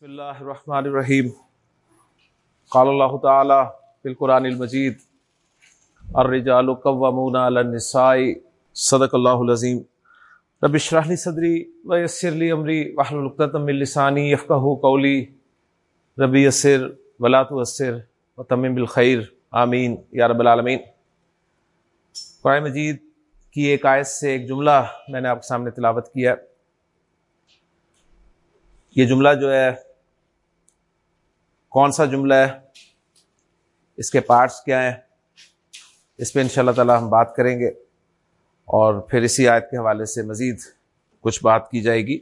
بسم اللہ الرحمن الرحیم۔ قال اللہ تعالی فی القرآن المجید، الرجال قوامون علی النساء، صدق اللہ العظیم۔ رب اشرح لی صدری ویسر لی امری واحلل عقدۃ من لسانی یفقهوا قولی۔ رب یسر ولا تعسر وتمم بالخیر۔ آمین۔ یا رب العالمین۔ قرآن مجید کی ایک آیت سے ایک جملہ میں نے آپ کے سامنے تلاوت کیا۔ یہ جملہ جو ہے کون سا جملہ ہے؟ اس کے پارٹس کیا ہیں؟ اس پہ ان شاء اللہ تعالی ہم بات کریں گے۔ اور پھر اسی آیت کے حوالے سے مزید کچھ بات کی جائے گی۔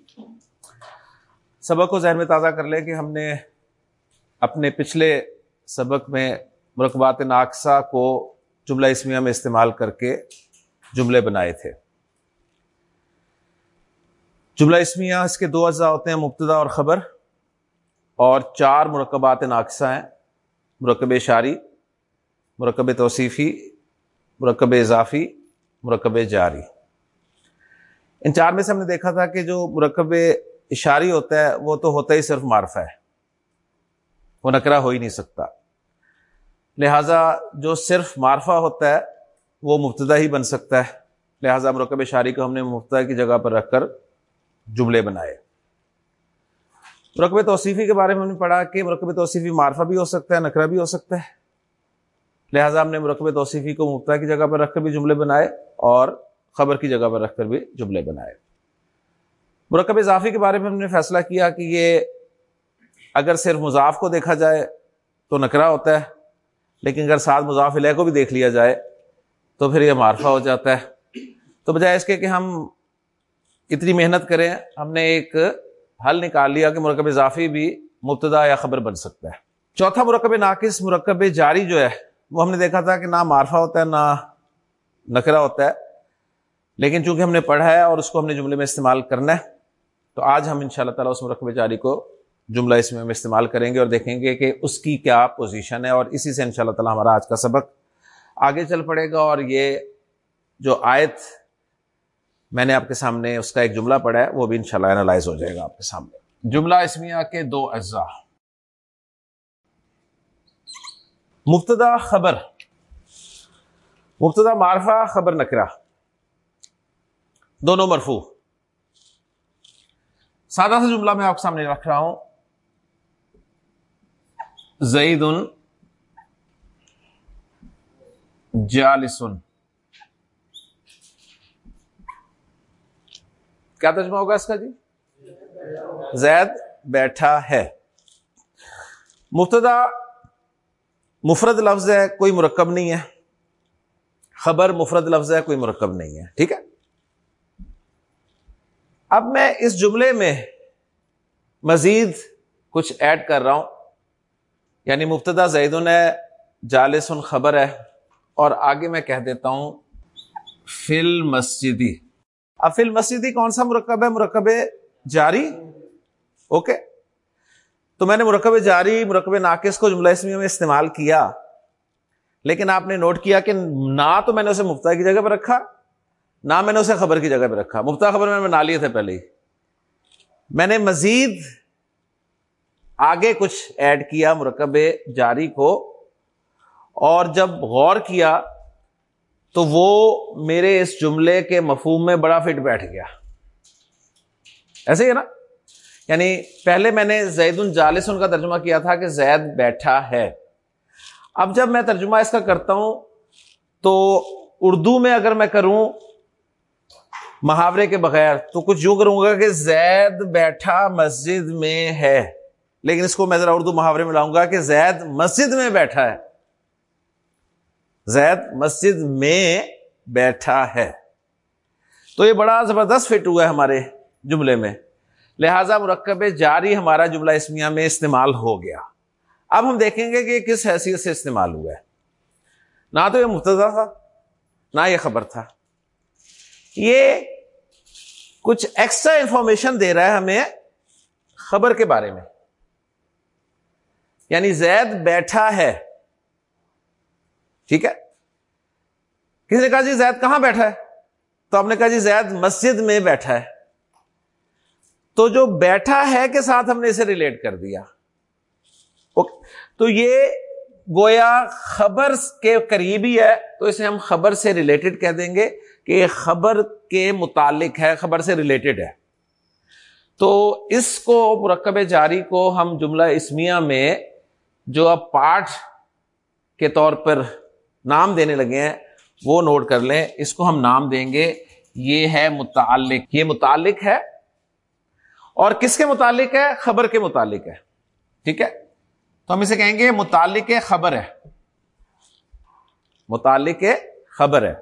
سبق کو ذہن میں تازہ کر لیں کہ ہم نے اپنے پچھلے سبق میں مرکبات ناقصہ کو جملہ اسمیہ میں استعمال کر کے جملے بنائے تھے۔ جملہ اسمیہ اس کے دو اجزاء ہوتے ہیں، مبتدا اور خبر۔ اور چار مرکبات ناقصہ ہیں، مرکب شاری، مرکب توصیفی، مرکب اضافی، مرکب جاری۔ ان چار میں سے ہم نے دیکھا تھا کہ جو مرکب اشاری ہوتا ہے، وہ تو ہوتا ہی صرف معرفہ ہے۔ وہ نکرا ہو ہی نہیں سکتا۔ لہذا جو صرف معرفہ ہوتا ہے، وہ مبتدا ہی بن سکتا ہے۔ لہذا مرکب شاری کو ہم نے مبتدا کی جگہ پر رکھ کر جملے بنائے۔ مرکب توصیفی کے بارے میں ہم نے پڑھا کہ مرکب توصیفی معرفہ بھی ہو سکتا ہے نکرا بھی ہو سکتا ہے۔ لہٰذا ہم نے مرکب توصیفی کو مبتا کی جگہ پر رکھ کر بھی جملے بنائے اور خبر کی جگہ پر رکھ کر بھی جملے بنائے۔ مرکب اضافی کے بارے میں ہم نے فیصلہ کیا کہ یہ اگر صرف مضاف کو دیکھا جائے تو نکرا ہوتا ہے، لیکن اگر ساتھ مضاف علیہ کو بھی دیکھ لیا جائے تو پھر یہ معرفہ ہو جاتا ہے۔ تو بجائے اس کے کہ ہم اتنی محنت کریں، ہم نے ایک حل نکال لیا کہ مرکب اضافی بھی مبتدا یا خبر بن سکتا ہے۔ چوتھا مرکب ناقص مرکب جاری جو ہے، وہ ہم نے دیکھا تھا کہ نہ معرفہ ہوتا ہے، نہ نکرا ہوتا ہے۔ لیکن چونکہ ہم نے پڑھا ہے اور اس کو ہم نے جملے میں استعمال کرنا ہے، تو آج ہم ان شاء اللہ تعالیٰ اس مرکب جاری کو جملہ اس میں استعمال کریں گے اور دیکھیں گے کہ اس کی کیا پوزیشن ہے۔ اور اسی سے ان شاء اللہ تعالیٰ ہمارا آج کا سبق آگے چل پڑے گا۔ اور یہ جو آیت میں نے آپ کے سامنے اس کا ایک جملہ پڑھا ہے، وہ بھی انشاءاللہ انالائز ہو جائے گا آپ کے سامنے۔ جملہ اسمیہ کے دو اجزاء۔ مبتدا خبر۔ مبتدا معرفہ، خبر نکرا دونوں مرفو سادہ سا جملہ میں آپ کے سامنے رکھ رہا ہوں۔ زید جالسن کیا ترجمہ ہوگا اس کا جی؟ زید بیٹھا ہے۔ مبتدا مفرد لفظ ہے، کوئی مرکب نہیں ہے۔ خبر مفرد لفظ ہے، کوئی مرکب نہیں ہے۔ ٹھیک ہے؟ اب میں اس جملے میں مزید کچھ ایڈ کر رہا ہوں۔ یعنی مبتدا زید ہے، جالسن خبر ہے۔ اور آگے میں کہہ دیتا ہوں فل مسجدی اب فی المسجدی کون سا مرکب ہے؟ مرکب جاری۔ اوکے۔ تو میں نے مرکب جاری، مرکب ناقص کو جملہ اسمی میں استعمال کیا۔ لیکن آپ نے نوٹ کیا کہ نہ تو میں نے اسے مفتا کی جگہ پہ رکھا، نہ میں نے اسے خبر کی جگہ پہ رکھا۔ مفتا خبر میں نے بنا لیے تھے پہلے ہی۔ میں نے مزید آگے کچھ ایڈ کیا مرکب جاری کو، اور جب غور کیا تو وہ میرے اس جملے کے مفہوم میں بڑا فٹ بیٹھ گیا۔ ایسے ہی ہے نا؟ یعنی پہلے میں نے زید الجالسن کا ترجمہ کیا تھا کہ زید بیٹھا ہے۔ اب جب میں ترجمہ اس کا کرتا ہوں، تو اردو میں اگر میں کروں محاورے کے بغیر، تو کچھ یوں کروں گا کہ زید بیٹھا مسجد میں ہے۔ لیکن اس کو میں ذرا اردو محاورے میں لاؤں گا کہ زید مسجد میں بیٹھا ہے۔ زید مسجد میں بیٹھا ہے۔ تو یہ بڑا زبردست فٹ ہوا ہے ہمارے جملے میں۔ لہذا مرکب جاری ہمارا جملہ اسمیہ میں استعمال ہو گیا۔ اب ہم دیکھیں گے کہ یہ کس حیثیت سے استعمال ہوا ہے۔ نہ تو یہ مبتدا تھا، نہ یہ خبر تھا۔ یہ کچھ ایکسٹرا انفارمیشن دے رہا ہے ہمیں خبر کے بارے میں۔ یعنی زید بیٹھا ہے۔ ٹھیک ہے؟ کسی نے کہا جی زید کہاں بیٹھا ہے؟ تو آپ نے کہا جی زید مسجد میں بیٹھا ہے۔ تو جو بیٹھا ہے کے ساتھ ہم نے اسے ریلیٹ کر دیا۔ تو یہ گویا خبر کے قریب ہی ہے، تو اسے ہم خبر سے ریلیٹڈ کہہ دیں گے کہ خبر کے متعلق ہے، خبر سے ریلیٹڈ ہے۔ تو اس کو، مرکب جاری کو ہم جملہ اسمیہ میں جو اب پاٹ کے طور پر نام دینے لگے ہیں، وہ نوٹ کر لیں۔ اس کو ہم نام دیں گے، یہ ہے متعلق۔ یہ متعلق ہے۔ اور کس کے متعلق ہے؟ خبر کے متعلق ہے۔ ٹھیک ہے؟ تو ہم اسے کہیں گے، متعلق خبر ہے۔ متعلق خبر ہے۔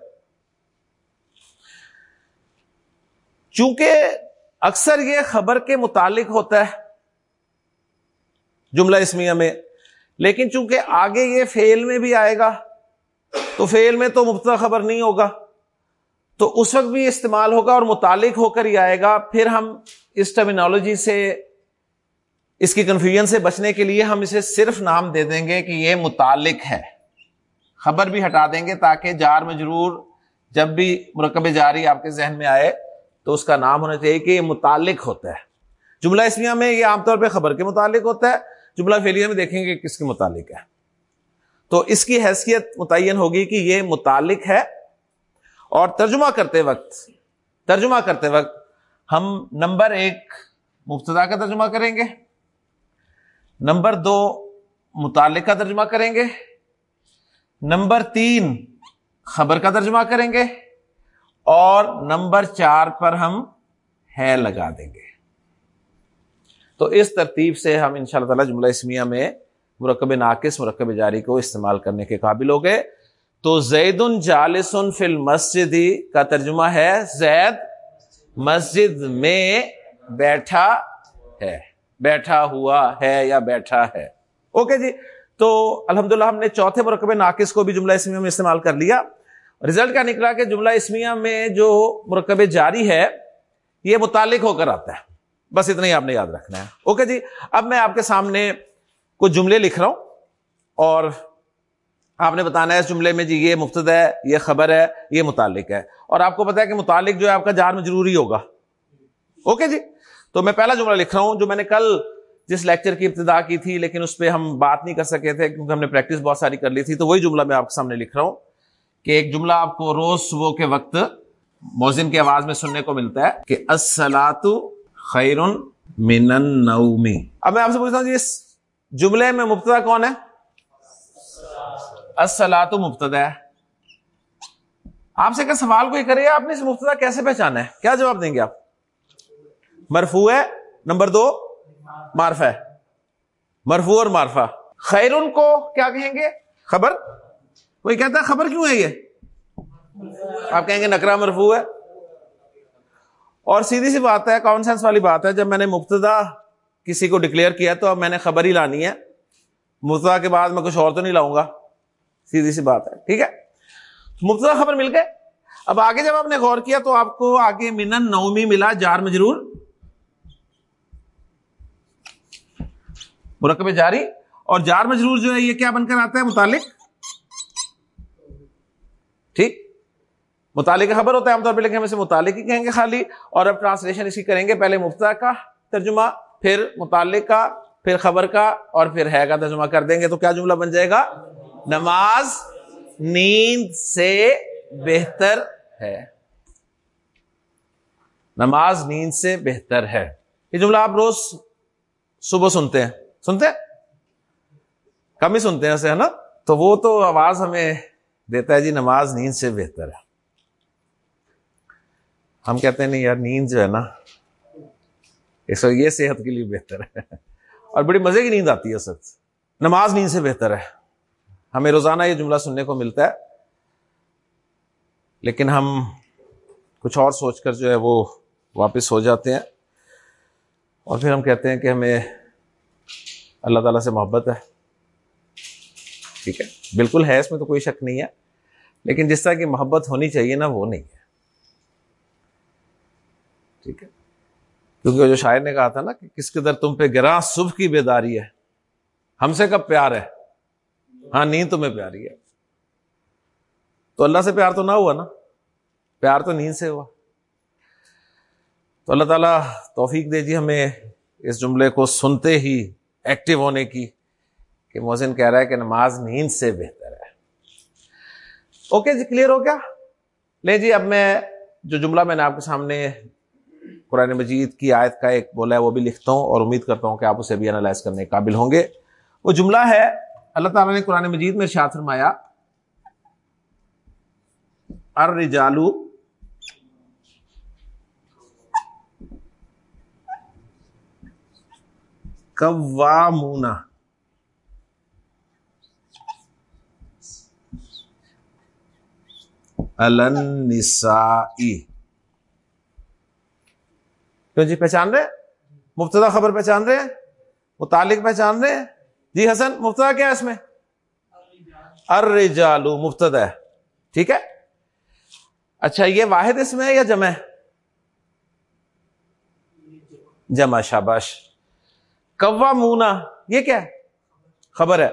چونکہ اکثر یہ خبر کے متعلق ہوتا ہے، جملہ اسمیہ میں، لیکن چونکہ آگے یہ فیل میں بھی آئے گا تو فیل میں تو مبتدا خبر نہیں ہوگا۔ تو اس وقت بھی استعمال ہوگا اور متعلق ہو کر ہی آئے گا۔ پھر ہم اس ٹرمینالوجی سے، اس کی کنفیوژن سے بچنے کے لیے ہم اسے صرف نام دے دیں گے کہ یہ متعلق ہے۔ خبر بھی ہٹا دیں گے تاکہ جار مجرور جب بھی مرکب جاری آپ کے ذہن میں آئے تو اس کا نام ہونا چاہیے کہ یہ متعلق ہوتا ہے۔ جملہ اسمیہ میں یہ عام طور پہ خبر کے متعلق ہوتا ہے، جملہ فیلیا میں دیکھیں گے کس کے متعلق ہے۔ تو اس کی حیثیت متعین ہوگی کہ یہ متعلق ہے۔ اور ترجمہ کرتے وقت، ترجمہ کرتے وقت ہم نمبر ایک مبتدا کا ترجمہ کریں گے، نمبر دو متعلق کا ترجمہ کریں گے، نمبر تین خبر کا ترجمہ کریں گے، اور نمبر چار پر ہم ہے لگا دیں گے۔ تو اس ترتیب سے ہم ان شاء اللہ تعالی جملہ اسمیہ میں مرکب ناقص، مرکب جاری کو استعمال کرنے کے قابل ہو گئے۔ تو زید جالسن فی المسجدی کا ترجمہ ہے، زید مسجد میں بیٹھا ہے۔ بیٹھا ہوا ہے یا بیٹھا ہے۔ اوکے جی تو الحمدللہ ہم نے چوتھے مرکب ناقص کو بھی جملہ اسمیہ میں استعمال کر لیا۔ رزلٹ کا نکلا کہ جملہ اسمیہ میں جو مرکب جاری ہے، یہ متعلق ہو کر آتا ہے۔ بس اتنا ہی آپ نے یاد رکھنا ہے۔ اوکے جی اب میں آپ کے سامنے کچھ جملے لکھ رہا ہوں اور آپ نے بتانا ہے اس جملے میں جی یہ مفت ہے، یہ خبر ہے، یہ متعلق ہے۔ اور آپ کو پتا ہے کہ متعلق جو ہے، آپ کا جار میں ضروری ہوگا۔ اوکے جی؟ تو میں پہلا جملہ لکھ رہا ہوں جو میں نے کل جس لیکچر کی ابتدا کی تھی، لیکن اس پہ ہم بات نہیں کر سکے تھے کیونکہ ہم نے پریکٹس بہت ساری کر لی تھی، تو وہی جملہ میں آپ کے سامنے لکھ رہا ہوں کہ ایک جملہ آپ کو روز صبح کے وقت موزن کی آواز میں سننے کو ملتا ہے کہ السلاط خیر من النومی اب میں آپ سے پوچھتا ہوں جی جملے میں مبتدا کون ہے؟ السلاط مبتدا ہے۔ آپ سے اگر سوال کوئی کرے، آپ نے اس مبتدا کیسے پہچانا ہے؟ کیا جواب دیں گے آپ؟ مرفو ہے، نمبر دو مارفا ہے۔ مرفو اور مارفا خیر ان کو کیا کہیں گے؟ خبر؟ کوئی کہتا ہے خبر کیوں ہے یہ؟ آپ کہیں گے نکرا مرفو ہے۔ اور سیدھی سی بات ہے کامن سینس والی بات ہے، جب میں نے مبتدا کسی کو ڈکلیئر کیا تو اب میں نے خبر ہی لانی ہے۔ مبتدا کے بعد میں کچھ اور تو نہیں لاؤں گا۔ سیدھی سی بات ہے۔ ٹھیک ہے؟ مبتدا خبر مل گئے اب آگے جب آپ نے غور کیا تو آپ کو آگے منن نومی ملا، جار مجرور مرکب جاری۔ اور جار مجرور جو ہے یہ کیا بن کر آتا ہے؟ متعلق۔ ٹھیک۔ متعلق خبر ہوتا ہے عام طور پہ، لیکن ہم اسے متعلق ہی کہیں گے خالی۔ اور اب ٹرانسلیشن اسی کریں گے۔ پہلے مفتا کا ترجمہ۔ پھر متعلق کا، پھر خبر کا اور پھر ہے کا ترجمہ کر دیں گے تو کیا جملہ بن جائے گا؟ نماز نیند سے بہتر ہے۔ نماز نیند سے بہتر ہے۔ یہ جملہ آپ روز صبح سنتے ہیں۔ سنتے کم ہی سنتے ہیں اسے، ہے نا؟ تو وہ تو آواز ہمیں دیتا ہے جی نماز نیند سے بہتر ہے۔ ہم کہتے ہیں نہیں یار، نیند جو ہے نا اس یہ صحت کے لیے بہتر ہے۔ اور بڑی مزے کی نیند آتی ہے سچ نماز نیند سے بہتر ہے۔ ہمیں روزانہ یہ جملہ سننے کو ملتا ہے۔ لیکن ہم کچھ اور سوچ کر جو ہے وہ واپس ہو جاتے ہیں۔ اور پھر ہم کہتے ہیں کہ ہمیں اللہ تعالیٰ سے محبت ہے۔ ٹھیک ہے؟ بالکل ہے، اس میں تو کوئی شک نہیں ہے۔ لیکن جس طرح کی محبت ہونی چاہیے نا، وہ نہیں ہے۔ ٹھیک ہے؟ کیونکہ جو شاعر نے کہا تھا نا کہ کس قدر تم پہ گراں صبح کی بیداری ہے، ہم سے کب پیار ہے؟ ہاں نیند تمہیں پیاری ہے۔ تو اللہ سے پیار تو نہ ہوا نا، پیار تو نیند سے ہوا۔ تو اللہ تعالیٰ توفیق دے جی ہمیں اس جملے کو سنتے ہی ایکٹیو ہونے کی کہ محسن کہہ رہا ہے کہ نماز نیند سے بہتر ہے۔ اوکے جی کلیئر ہو کیا لے جی اب میں جو جملہ میں نے آپ کے سامنے قرآن مجید کی آیت کا ایک بولا ہے، وہ بھی لکھتا ہوں اور امید کرتا ہوں کہ آپ اسے بھی انالائز کرنے کے قابل ہوں گے۔ وہ جملہ ہے، اللہ تعالیٰ نے قرآن مجید میں شاط فرمایا، الرجالو قوامون۔ النسائی۔ کیوں جی پہچان رہے مبتدا خبر پہچان رہے ہیں؟ متعلق پہچان رہے ہیں؟ جی حسن، مبتدا کیا ہے اس میں؟ ارجالو مبتدا ہے۔ ٹھیک ہے؟ اچھا یہ واحد اس میں ہے یا جمع جمع، شاباش۔ کوا مونا یہ کیا ہے؟ خبر ہے۔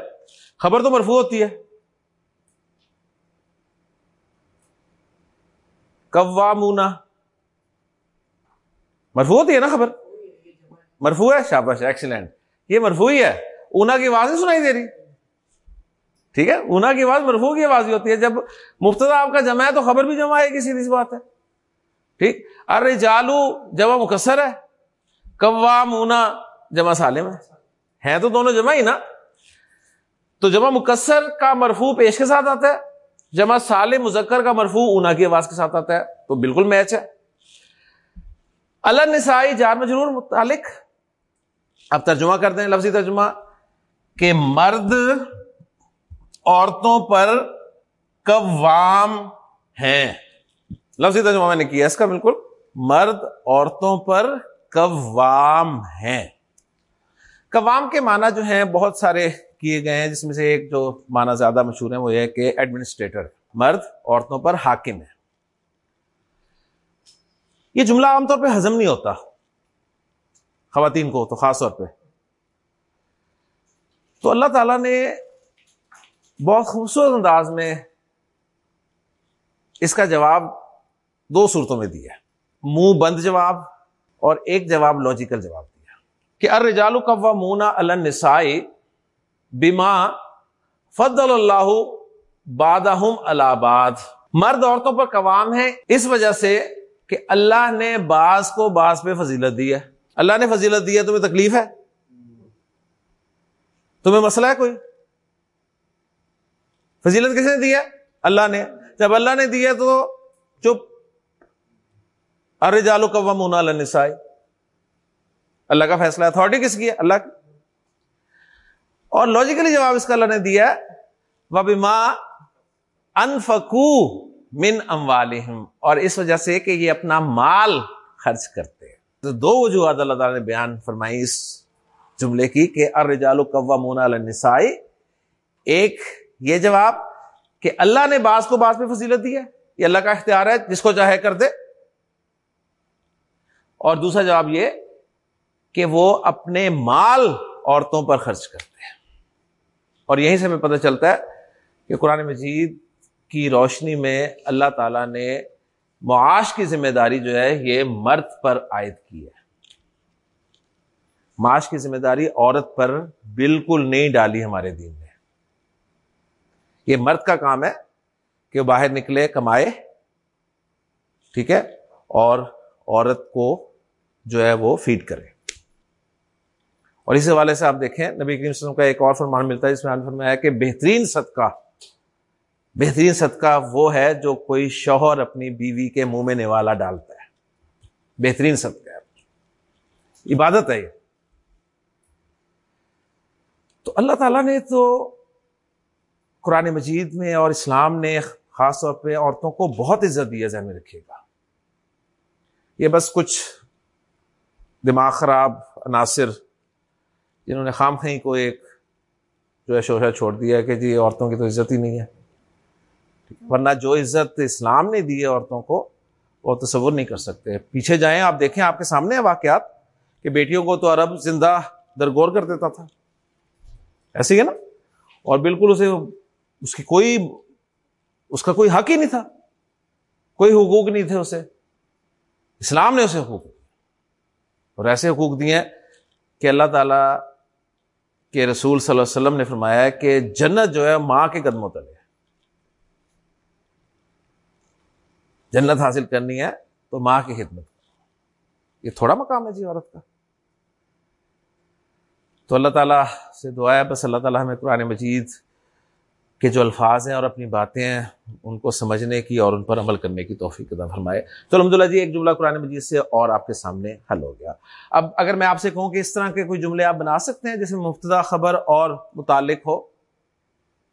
خبر تو مرفوع ہوتی ہے۔ کوا مونا مرفو ہوتی ہے نا خبر؟ مرفو ہے؟ شاباش ایکسیلنٹ یہ مرفو ہی ہے۔ اونا کی آواز نہیں سنائی دے رہی۔ ٹھیک ہے؟ اونا کی آواز مرفو کی آواز ہی ہوتی ہے۔ جب مفتدا آپ کا جمع ہے تو خبر بھی جمع آئے گی سیدھی سی بات ہے۔ ٹھیک؟ ارے جالو جمع مکسر ہے۔ قوام اونا جمع سالم ہے۔ ہیں تو دونوں جمع ہی نا۔ تو جمع مکسر کا مرفو پیش کے ساتھ آتا ہے، جمع سال مذکر کا مرفو اونا کی آواز کے ساتھ آتا ہے۔ تو بالکل میچ ہے۔ اللہ نسائی جار مجرور متعلق اب ترجمہ کرتے ہیں لفظی ترجمہ، کہ مرد عورتوں پر قوام ہیں لفظی ترجمہ میں نے کیا اس کا بالکل۔ مرد عورتوں پر قوام ہیں قوام کے معنی جو ہیں، بہت سارے کیے گئے ہیں، جس میں سے ایک جو معنی زیادہ مشہور ہے وہ یہ کہ ایڈمنسٹریٹر مرد عورتوں پر حاکم ہے۔ یہ جملہ عام طور پہ ہزم نہیں ہوتا۔ خواتین کو تو خاص طور پہ۔ تو اللہ تعالی نے بہت خوبصورت انداز میں اس کا جواب دو صورتوں میں دیا۔ منہ بند جواب اور ایک جواب لاجیکل جواب دیا۔ کہ ارجالو قوا مونا النسائی بیما فضل اللہ بادہم الاباد مرد عورتوں پر قوام ہے، اس وجہ سے کہ اللہ نے بعض کو بعض پہ فضیلت دی ہے۔ اللہ نے فضیلت دی ہے، تمہیں تکلیف ہے؟ تمہیں مسئلہ ہے کوئی؟ فضیلت کس نے دی ہے؟ اللہ نے۔ جب اللہ نے دی ہے تو چپ۔ ارے جالو کبا مونا النسائی اللہ کا فیصلہ اتارٹی کس کی ہے؟ اللہ کی۔ اور لاجیکلی جواب اس کا اللہ نے دیا وہ ماں انفکو من اموالہم، اور اس وجہ سے کہ یہ اپنا مال خرچ کرتے ہیں۔ تو دو وجوہات اللہ تعالیٰ نے بیان فرمائی اس جملے کی کہ ارجال قوامون النسائی ایک یہ جواب کہ اللہ نے بعض کو بعض پہ فضیلت دی ہے، یہ اللہ کا اختیار ہے، جس کو چاہے کر دے۔ اور دوسرا جواب یہ کہ وہ اپنے مال عورتوں پر خرچ کرتے ہیں۔ اور یہیں سے ہمیں پتہ چلتا ہے کہ قرآن مجید کی روشنی میں اللہ تعالیٰ نے معاش کی ذمہ داری جو ہے یہ مرد پر عائد کی ہے۔ معاش کی ذمہ داری عورت پر بالکل نہیں ڈالی ہمارے دین میں یہ مرد کا کام ہے کہ وہ باہر نکلے، کمائے، ٹھیک ہے، اور عورت کو جو ہے وہ فیڈ کرے۔ اور اس حوالے سے آپ دیکھیں، نبی کریم وسلم کا ایک اور فرمان ملتا ہے، جس میں فرمایا کہ بہترین صدقہ بہترین صدقہ وہ ہے جو کوئی شوہر اپنی بیوی کے منہ میں نوالا ڈالتا ہے۔ بہترین صدقہ ہے۔ عبادت ہے یہ۔ تو اللہ تعالیٰ نے تو قرآن مجید میں اور اسلام نے خاص طور پہ عورتوں کو بہت عزت دیا ذہن میں رکھے گا۔ یہ بس کچھ دماغ خراب، عناصر جنہوں نے خام خیں کو ایک جو ہے شوشہ چھوڑ دیا کہ جی عورتوں کی تو عزت ہی نہیں ہے۔ ورنہ جو عزت اسلام نے دی ہے عورتوں کو، وہ تصور نہیں کر سکتے۔ پیچھے جائیں، آپ دیکھیں آپ کے سامنے واقعات کہ بیٹیوں کو تو عرب زندہ درگور کر دیتا تھا۔ ایسے ہی نا؟ اور بالکل اسے، اس کی کوئی، اس کا کوئی حق ہی نہیں تھا۔ کوئی حقوق نہیں تھے اسے۔ اسلام نے اسے حقوق۔ اور ایسے حقوق دیے کہ اللہ تعالی کے رسول صلی اللہ علیہ وسلم نے فرمایا کہ جنت جو ہے ماں کے قدموں تلے۔ جنت حاصل کرنی ہے تو ماں کی خدمت۔ یہ تھوڑا مقام ہے جی عورت کا۔ تو اللہ تعالیٰ سے دعا ہے، بس اللہ تعالیٰ ہمیں قرآن مجید کے جو الفاظ ہیں اور اپنی باتیں ہیں، ان کو سمجھنے کی اور ان پر عمل کرنے کی توفیق ادا فرمائے۔ تو الحمد للہ جی ایک جملہ قرآن مجید سے اور آپ کے سامنے حل ہو گیا۔ اب اگر میں آپ سے کہوں کہ اس طرح کے کوئی جملے آپ بنا سکتے ہیں جس میں مفتدا خبر اور متعلق ہو،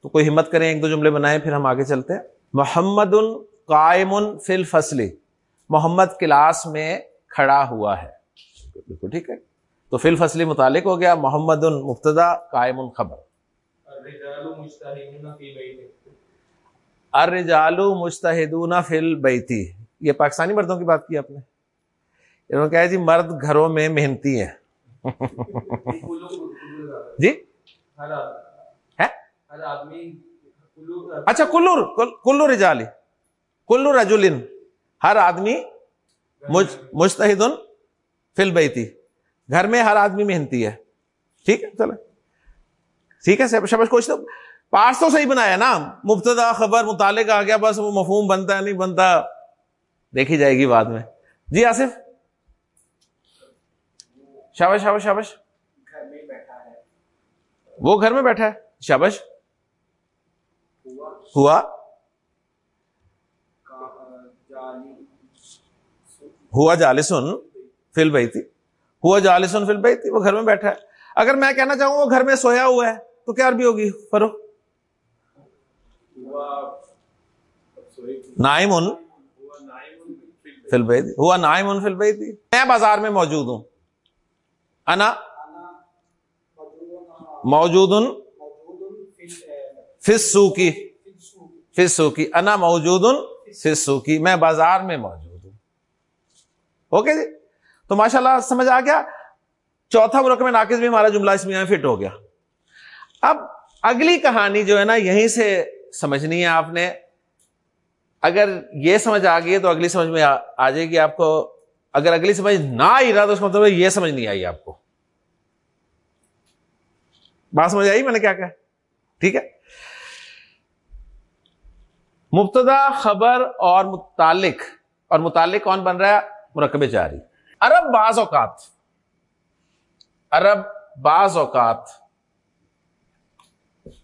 تو کوئی ہمت کریں، ایک دو جملے بنائیں، پھر ہم آگے چلتے ہیں۔ محمد قائم فل فصلی محمد کلاس میں کھڑا ہوا ہے۔ بالکل ٹھیک ہے۔ تو فل فصلی متعلق ہو گیا محمد مفتدا قائم خبر ارجالو مشتحدون فل بیتی۔ یہ پاکستانی مردوں کی بات کی آپ نے؟ انہوں نے کہا جی مرد گھروں میں محنتی ہیں۔ جی؟ اچھا کلور کلو رجالی۔ کلو رجولن ہر آدمی مشتحد فل بیتی گھر میں ہر آدمی محنتی ہے۔ ٹھیک ہے؟ چلو ٹھیک ہے شبش کوش تو پاس تو صحیح بنایا نا۔ مبتدا، خبر، متعلق آ گیا، بس وہ مفہوم بنتا ہے، نہیں بنتا، دیکھی جائے گی بعد میں۔ جی آصف؟ شابش شابش شابش وہ گھر میں بیٹھا ہے۔ شابش ہوا۔ ہوا جالسن فل بھائی تھی ہوا جالسن فل بھائی تھی وہ گھر میں بیٹھا ہے۔ اگر میں کہنا چاہوں وہ گھر میں سویا ہوا ہے، تو کیا عربی ہوگی؟ فرو۔ نائم ان فل بیتی۔ ہوا نائم ان فل بیتی۔ میں بازار میں موجود ہوں۔ انا موجود ان فسو کی فسو کی انا موجود ان فسو کی میں بازار میں موجود اوکے جی تو ماشاء اللہ سمجھ آ گیا؟ چوتھا مرکب ناقص بھی ہمارا جملہ اس میں فٹ ہو گیا۔ اب اگلی کہانی جو ہے نا، یہیں سے سمجھنی ہے آپ نے۔ اگر یہ سمجھ آ گئی تو اگلی سمجھ میں آ جائے گی آپ کو۔ اگر اگلی سمجھ نہ آئی رہا تو اس کا مطلب یہ سمجھ نہیں آئی آپ کو۔ بات سمجھ آئی؟ میں نے کیا کہا؟ ٹھیک ہے۔ مبتدا خبر اور متعلق اور متعلق کون بن رہا ہے؟ مرکب جاری۔ عرب بعض اوقات، عرب بعض اوقات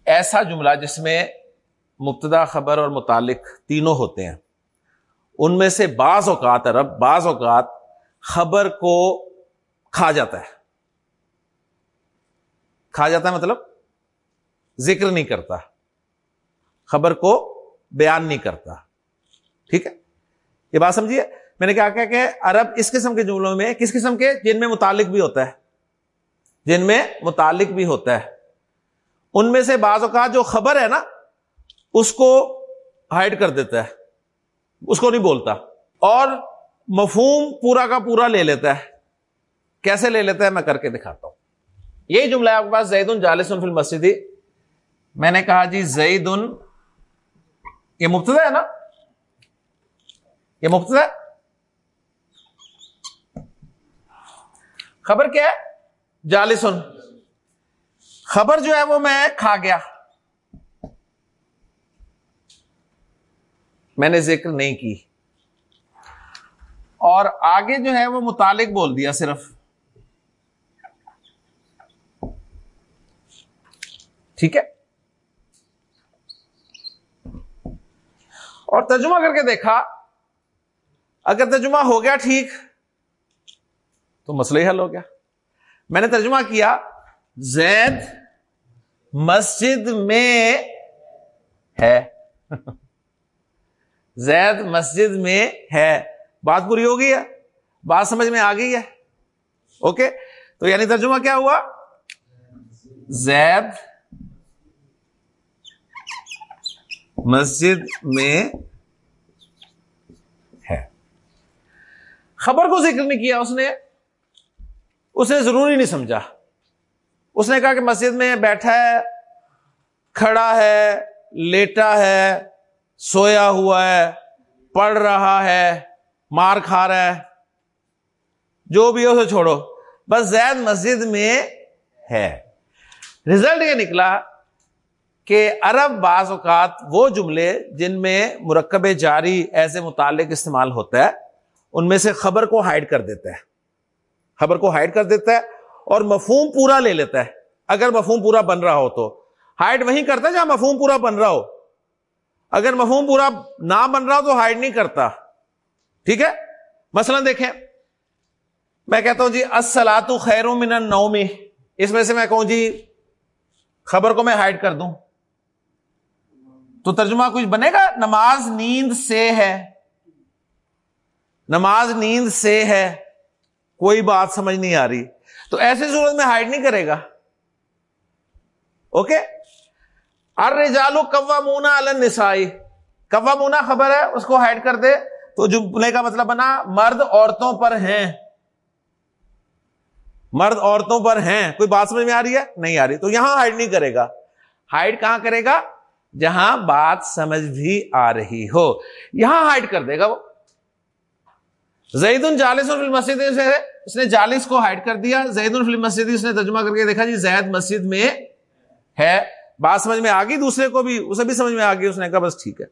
ایسا جملہ جس میں مبتدا خبر اور متعلق تینوں ہوتے ہیں۔ ان میں سے بعض اوقات عرب، بعض اوقات خبر کو کھا جاتا ہے۔ کھا جاتا ہے مطلب ذکر نہیں کرتا، خبر کو بیان نہیں کرتا۔ ٹھیک ہے؟ یہ بات سمجھیے؟ میں نے کیا کہ عرب اس قسم کے جملوں میں، کس قسم کے؟ جن میں متعلق بھی ہوتا ہے۔ جن میں متعلق بھی ہوتا ہے۔ ان میں سے بعض اوقات جو خبر ہے نا، اس کو ہائڈ کر دیتا ہے۔ اس کو نہیں بولتا۔ اور مفہوم پورا کا پورا لے لیتا ہے۔ کیسے لے لیتا ہے، میں کر کے دکھاتا ہوں۔ یہی جملہ آپ کے پاس زید ان جالسن فل میں نے کہا جی زید یہ مبتدا ہے نا؟ یہ مفت ہے؟ خبر کیا ہے؟ جالسن۔ خبر جو ہے وہ میں کھا گیا۔ میں نے ذکر نہیں کی۔ اور آگے جو ہے وہ متعلق بول دیا صرف۔ ٹھیک ہے؟ اور ترجمہ کر کے دیکھا۔ اگر ترجمہ ہو گیا ٹھیک تو مسئلہ ہی حل ہو گیا۔ میں نے ترجمہ کیا، زید مسجد میں ہے۔ زید مسجد میں ہے۔ بات پوری ہو گئی ہے، بات سمجھ میں آ گئی ہے۔ اوکے، تو یعنی ترجمہ کیا ہوا؟ زید مسجد میں ہے۔ خبر کو ذکر نہیں کیا اس نے۔ اس نے ضروری نہیں سمجھا۔ اس نے کہا کہ مسجد میں بیٹھا ہے، کھڑا ہے، لیٹا ہے، سویا ہوا ہے، پڑھ رہا ہے، مار کھا رہا ہے۔ جو بھی ہو اسے چھوڑو۔ بس زید مسجد میں ہے۔ رزلٹ یہ نکلا کہ عرب بعض اوقات وہ جملے جن میں مرکب جاری ایسے متعلق استعمال ہوتا ہے، ان میں سے خبر کو ہائڈ کر دیتا ہے۔ خبر کو ہائڈ کر دیتا ہے اور مفہوم پورا لے لیتا ہے۔ اگر مفہوم پورا بن رہا ہو تو۔ ہائڈ وہیں کرتا ہے جہاں مفہوم پورا بن رہا ہو۔ اگر مفہوم پورا نہ بن رہا ہو تو ہائڈ نہیں کرتا۔ ٹھیک ہے؟ مثلا دیکھیں۔ میں کہتا ہوں جی السلاط خیر من النومی اس میں سے میں کہوں جی خبر کو میں ہائڈ کر دوں۔ تو ترجمہ کچھ بنے گا؟ نماز نیند سے ہے۔ نماز نیند سے ہے۔ کوئی بات سمجھ نہیں آ رہی۔ تو ایسے صورت میں ہائڈ نہیں کرے گا۔ اوکے ارے جالو کوا مونا النسائی۔ کوا مونا خبر ہے، اس کو ہائڈ کر دے۔ تو جملے کا مطلب بنا مرد عورتوں پر ہیں۔ مرد عورتوں پر ہیں۔ کوئی بات سمجھ میں آ رہی ہے؟ نہیں آ رہی۔ تو یہاں ہائڈ نہیں کرے گا۔ ہائڈ کہاں کرے گا؟ جہاں بات سمجھ بھی آ رہی ہو۔ یہاں ہائڈ کر دے گا وہ۔ زید الجالس فلم مسجد اس نے جالس کو ہائڈ کر دیا۔ زید الفلم مسجد اس نے ترجمہ کر کے دیکھا جی زید مسجد میں ہے۔ بات سمجھ میں آ گئی، دوسرے کو بھی، اسے بھی سمجھ میں آ گئی، اس نے کہا بس ٹھیک ہے۔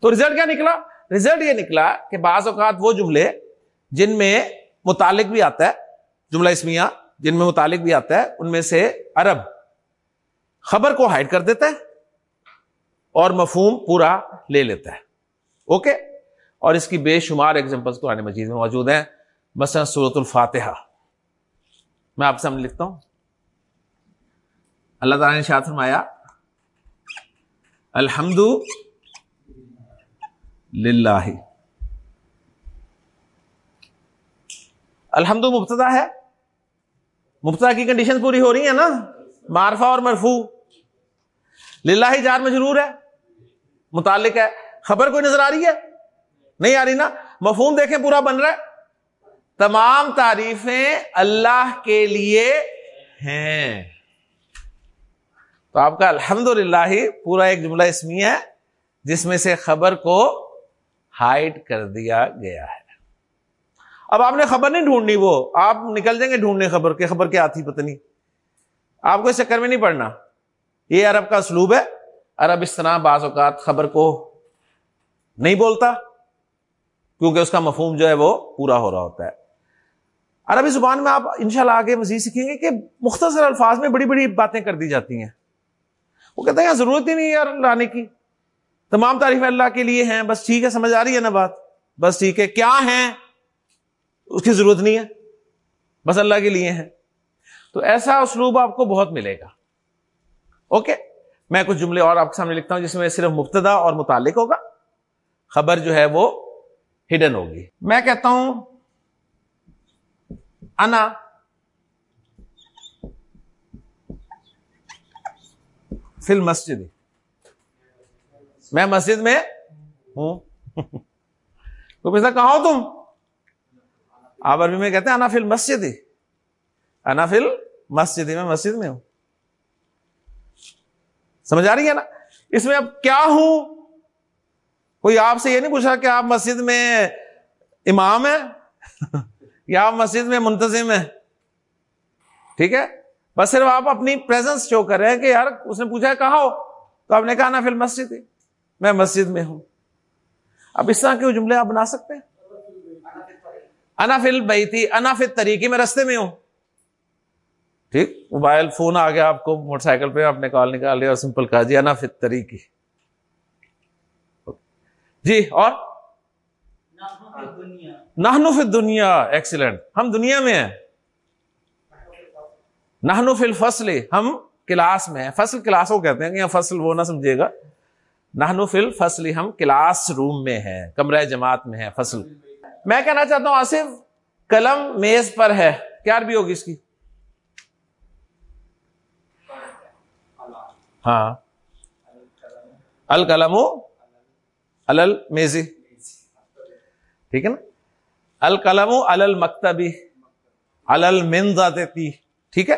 تو ریزلٹ کیا نکلا؟ ریزلٹ یہ نکلا کہ بعض اوقات وہ جملے جن میں متعلق بھی آتا ہے، جملہ اسمیہ، جن میں متعلق بھی آتا ہے، ان میں سے عرب خبر کو ہائڈ کر دیتا ہے اور مفہوم پورا لے لیتا ہے۔ اوکے؟ اور اس کی بے شمار ایگزامپل قرآن مجید میں موجود ہیں۔ مثلا سورت الفاتحہ۔ میں آپ سے سامنے لکھتا ہوں۔ اللہ تعالیٰ نے شاہ فرمایا، الحمد للہ۔ الحمد مبتدا ہے۔ مبتدا کی کنڈیشن پوری ہو رہی ہے نا؟ مارفا اور مرفو للہ جار مجرور ہے۔ متعلق ہے۔ خبر کوئی نظر آ رہی ہے؟ نہیں آ رہی نا؟ مفہوم دیکھیں پورا بن رہا ہے۔ تمام تعریفیں اللہ کے لیے ہیں۔ تو آپ کا الحمد ہی پورا ایک جملہ اسمی ہے، جس میں سے خبر کو ہائٹ کر دیا گیا ہے۔ اب آپ نے خبر نہیں ڈھونڈنی وہ، آپ نکل جائیں گے ڈھونڈنے خبر کے، خبر کیا آتی پتہ نہیں۔ آپ کو اس چکر میں نہیں پڑنا یہ عرب کا اسلوب ہے۔ عرب اس طرح بعض اوقات خبر کو نہیں بولتا۔ کیونکہ اس کا مفہوم جو ہے وہ پورا ہو رہا ہوتا ہے۔ عربی زبان میں آپ انشاءاللہ آگے مزید سیکھیں گے کہ مختصر الفاظ میں بڑی بڑی باتیں کر دی جاتی ہیں۔ وہ کہتے ہیں ضرورت ہی نہیں یار لانے کی۔ تمام تعریف اللہ کے لیے ہیں، بس ٹھیک ہے، سمجھ آ رہی ہے نا بات؟ بس ٹھیک ہے، کیا ہیں؟ اس کی ضرورت نہیں ہے، بس اللہ کے لیے ہیں۔ تو ایسا اسلوب آپ کو بہت ملے گا۔ اوکے، میں کچھ جملے اور آپ کے سامنے لکھتا ہوں جس میں صرف مبتدا اور متعلق ہوگا۔ خبر جو ہے وہ ہڈن ہوگی۔ میں کہتا ہوں، انا فل مسجد میں مسجد میں ہوں۔ تو پیسہ کہاں ہو تم؟ آپ عربی میں کہتے ہیں، انا فل مسجد انا فل مسجد میں مسجد میں ہوں۔ سمجھ آ رہی ہے نا؟ اس میں اب کیا ہوں؟ کوئی آپ سے یہ نہیں پوچھا کہ آپ مسجد میں امام ہے یا آپ مسجد میں منتظم ہے ٹھیک ہے؟ بس صرف آپ اپنی پریزنس شو کر رہے ہیں کہ یار اس نے پوچھا کہاں ہو؟ تو آپ نے کہا نا پھر مسجد میں مسجد میں ہوں۔ اب اس طرح کے جملے آپ بنا سکتے ہیں؟ انافل بھائی تھی انافل طریقے میں رستے میں ہوں۔ ٹھیک؟ موبائل فون آ گیا آپ کو، موٹر سائیکل پہ آپ نے کال نکال لیا اور سمپل کہا جی انافل طریقے جی اور؟ نہنو دنیا ایکسیلنٹ ہم دنیا میں ہیں۔ نہنو فل فصل ہم کلاس میں ہیں۔ فصل کلاس کو کہتے ہیں کہ فصل وہ نہ سمجھے گا۔ نہنو فل فصل ہم کلاس روم میں ہیں، کمرہ جماعت میں ہے فصل۔ میں کہنا چاہتا ہوں، آصف، قلم میز پر ہے۔ کیا بھی ہوگی اس کی؟ ہاں۔ القلم میزی ٹھیک ہے نا القلم المکتبی المنزاتی ٹھیک ہے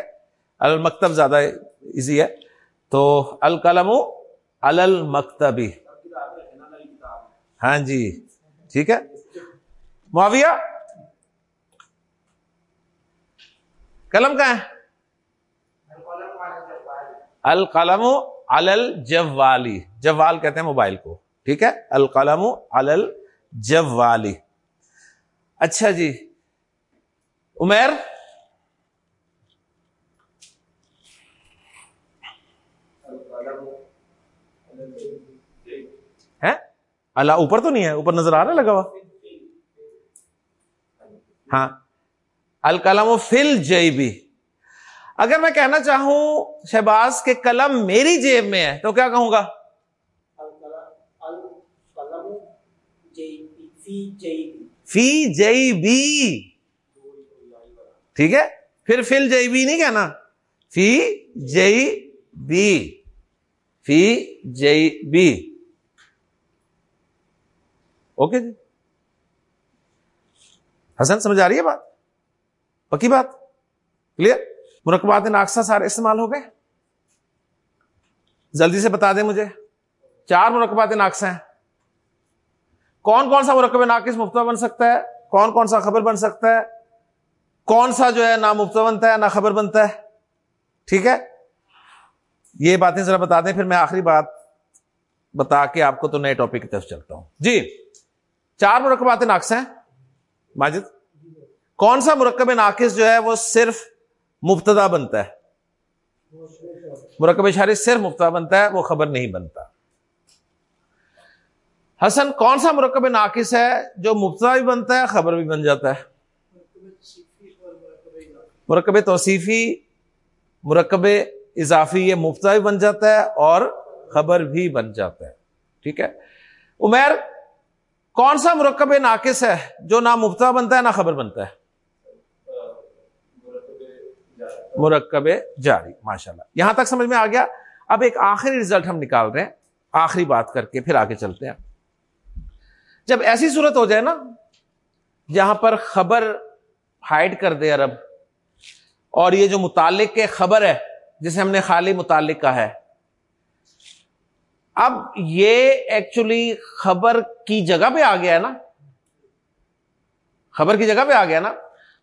المکتب زیادہ ایزی ہے تو القلم المکتبی ہاں جی ٹھیک ہے معاویہ قلم کا ہے القلم الجوالی جوال کہتے ہیں موبائل کو ٹھیک ہے؟ القلم الجوالی اچھا جی. عمیر ہے اللہ اوپر تو نہیں ہے؟ اوپر نظر آ رہا ہے؟ لگا ہوا؟ ہاں. الکلم فل جیبی اگر میں کہنا چاہوں شہباز کے قلم میری جیب میں ہے تو کیا کہوں گا؟ فی جئی بی۔ ٹھیک ہے؟ پھر فل جئی بی نہیں کہنا۔ فی جئی بی۔ فی جئی بی۔ اوکے جی؟ حسن، سمجھ آ رہی ہے بات؟ پکی بات؟ کلیئر؟ مرکبات ناقصہ سارے استعمال ہو گئے؟ جلدی سے بتا دیں مجھے۔ چار مرکبات ناقصہ ہیں۔ کون کون سا مرکب ناقص مفتا بن سکتا ہے؟ کون کون سا خبر بن سکتا ہے؟ کون سا جو ہے نہ مفتا بنتا ہے نہ خبر بنتا ہے؟ ٹھیک ہے؟ یہ باتیں ذرا بتا دیں، پھر میں آخری بات بتا کے آپ کو تو نئے ٹاپک کی طرف چلتا ہوں۔ جی چار مرکبات ناقص ہیں۔ ماجد، کون سا مرکب ناقص جو ہے وہ صرف مبتدا بنتا ہے؟ مرکب شاری صرف مبتدا بنتا ہے، وہ خبر نہیں بنتا۔ حسن، کون سا مرکب ناقص ہے جو مبتدا بھی بنتا ہے، خبر بھی بن جاتا ہے؟ مرکب توصیفی، مرکب اضافی، یہ مبتدا بھی بن جاتا ہے اور خبر بھی بن جاتا ہے۔ ٹھیک ہے؟ عمیر، کون سا مرکب ناقص ہے جو نہ مبتدا بنتا ہے، نہ خبر بنتا ہے؟ مرکب جاری ماشاء اللہ یہاں تک سمجھ میں آ گیا۔ اب ایک آخری رزلٹ ہم نکال رہے ہیں۔ آخری بات کر کے پھر آگے چلتے ہیں۔ جب ایسی صورت ہو جائے نا جہاں پر خبر ہائڈ کر دے عرب۔ اور یہ جو متعلق کے خبر ہے، جسے ہم نے خالی متعلق کا ہے۔ اب یہ ایکچولی خبر کی جگہ پہ آ گیا ہے نا۔ خبر کی جگہ پہ آ گیا نا۔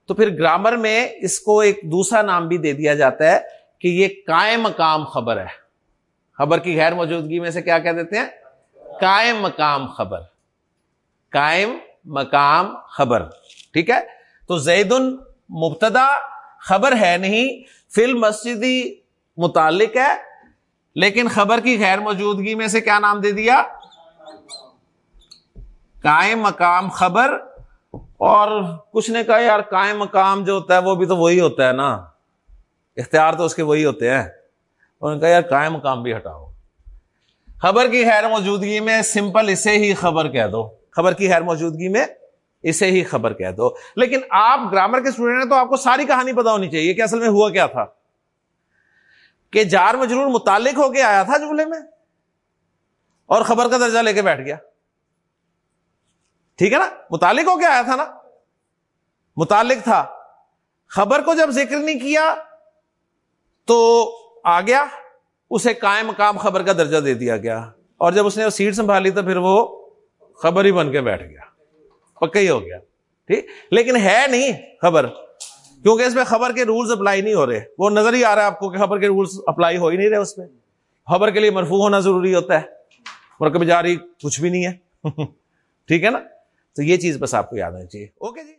تو پھر گرامر میں اس کو ایک دوسرا نام بھی دے دیا جاتا ہے کہ یہ قائم مقام خبر ہے۔ خبر کی غیر موجودگی میں سے کیا کہہ دیتے ہیں؟ قائم مقام خبر۔ قائم مقام خبر، ٹھیک ہے؟ تو زید مبتدا خبر ہے نہیں فلم مسجدی متعلق ہے، لیکن خبر کی غیر موجودگی میں سے کیا نام دے دیا؟ قائم مقام خبر، اور کچھ نے کہا یار قائم مقام جو ہوتا ہے وہ بھی تو وہی ہوتا ہے نا۔ اختیار تو اس کے وہی ہوتے ہیں۔ انہوں نے کہا یار قائم مقام بھی ہٹاؤ۔ خبر کی خیر موجودگی میں سمپل اسے ہی خبر کہہ دو۔ خبر کی خیر موجودگی میں اسے ہی خبر کہہ دو۔ لیکن آپ گرامر کے اسٹوڈنٹ ہیں تو آپ کو ساری کہانی پتا ہونی چاہیے کہ اصل میں ہوا کیا تھا۔ کہ جار مجرور متعلق ہو کے آیا تھا جملے میں اور خبر کا درجہ لے کے بیٹھ گیا۔ ٹھیک ہے نا؟ متعلق ہو کے آیا تھا نا؟ متعلق تھا۔ خبر کو جب ذکر نہیں کیا تو آ گیا، اسے قائم مقام خبر کا درجہ دے دیا گیا۔ اور جب اس نے سیٹ سنبھالی تو پھر وہ خبر ہی بن کے بیٹھ گیا۔ پکا ہی ہو گیا۔ ٹھیک؟ لیکن ہے نہیں خبر، کیونکہ اس میں خبر کے رولز اپلائی نہیں ہو رہے۔ وہ نظر ہی آ رہا ہے آپ کو کہ خبر کے رولز اپلائی ہو ہی نہیں رہے اس میں۔ خبر کے لیے مرفوع ہونا ضروری ہوتا ہے۔ مرکب جاری کچھ بھی نہیں ہے۔ ٹھیک ہے نا؟ تو یہ چیز بس آپ کو یاد آنی چاہیے۔ اوکے جی۔